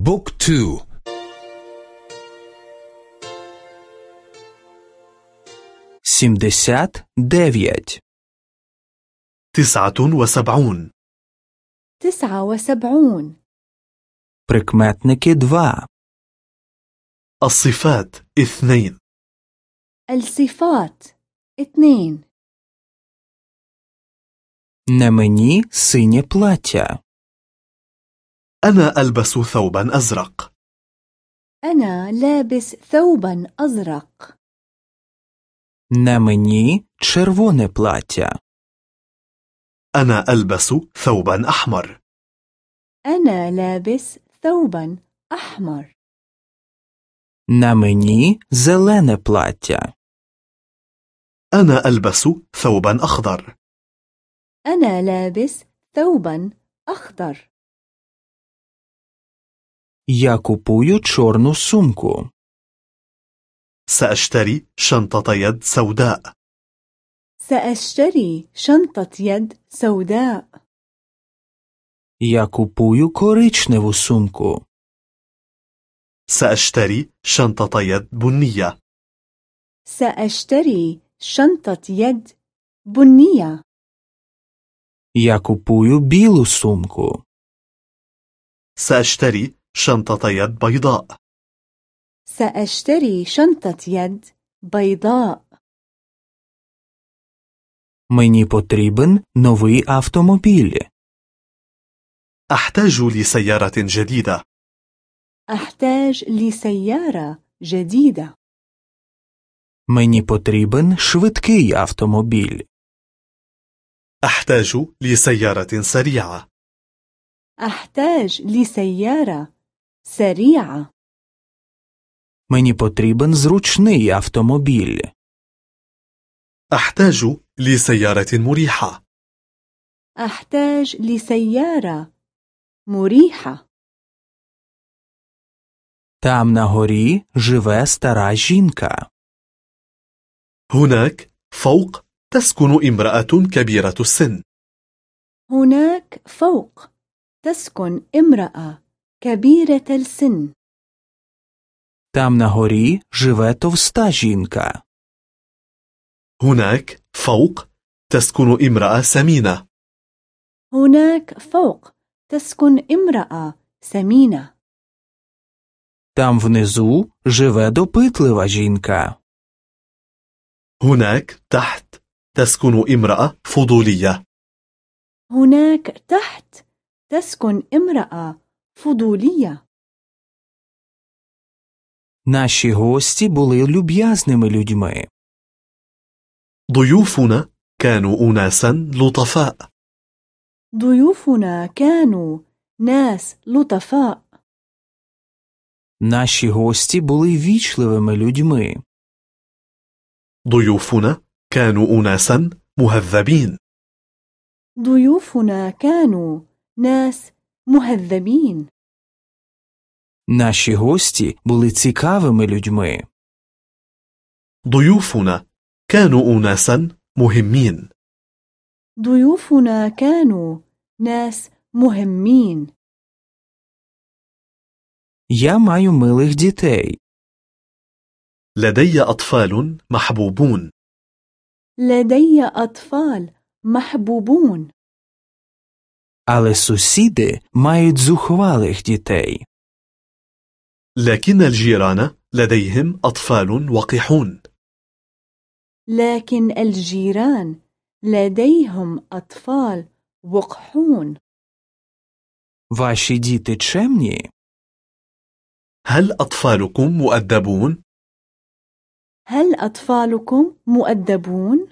بوك تو سيمدسات ديفيت تسعة وسبعون تسعة وسبعون прикметники два الصفات اثنين الصفات اثنين На мені синє плаття. أنا ألبس ثوبا أزرق أنا لابس ثوبا أزرق На мені червоне плаття. أنا ألبس ثوبا أحمر أنا لابس ثوبا أحمر На мені зелене плаття. أنا ألبس ثوبا أخضر أنا لابس ثوبا أخضر Я купую чорну сумку. سأشتري شنطة يد سوداء سأشتري شنطة يد سوداء Я купую коричневу сумку. سأشتري شنطة يد بنية سأشتري شنطة يد بنية Я купую білу сумку. سأشتري شنطة يد بيضاء سأشتري شنطة يد بيضاء Мені потрібен новий автомобіль. أحتاج لسيارة جديدة أحتاج لسيارة جديدة Мені потрібен швидкий автомобіль. أحتاج لسيارة سريعة أحتاج لسيارة سريعة Мені потрібен зручний автомобіль. أحتاج لسيارة مريحة أحتاج لسيارة مريحة Там на горі живе стара жінка. هناك فوق تسكن امرأة كبيرة السن هناك فوق تسكن امرأة كبيرة السن Там на горі живе товста жінка. هناك فوق تسكن امرأة سمينة هناك فوق تسكن امرأة سمينة Там внизу живе допитлива жінка. هناك تحت تسكن امرأة فضولية هناك تحت تسكن امرأة فضولية Наші гості були люб'язними людьми. ضيوفنا كانوا أناسا لطفاء ضيوفنا كانوا ناس لطفاء Наші гості були вічливими людьми. ضيوفنا كانوا أناسا مهذبين ضيوفنا كانوا ناس مهذبين Наші гості були цікавими людьми. ضيوفنا كانوا أناسا مهمين ضيوفنا كانوا ناس مهمين Я маю милих дітей. لدي أطفال محبوبون لدي أطفال محبوبون Але сусіди мають зухвалих дітей. لكن الجيران لديهم أطفال وقحون لكن الجيران لديهم أطفال وقحون Ваші діти чемні? هل أطفالكم مؤدبون؟ هل أطفالكم مؤدبون؟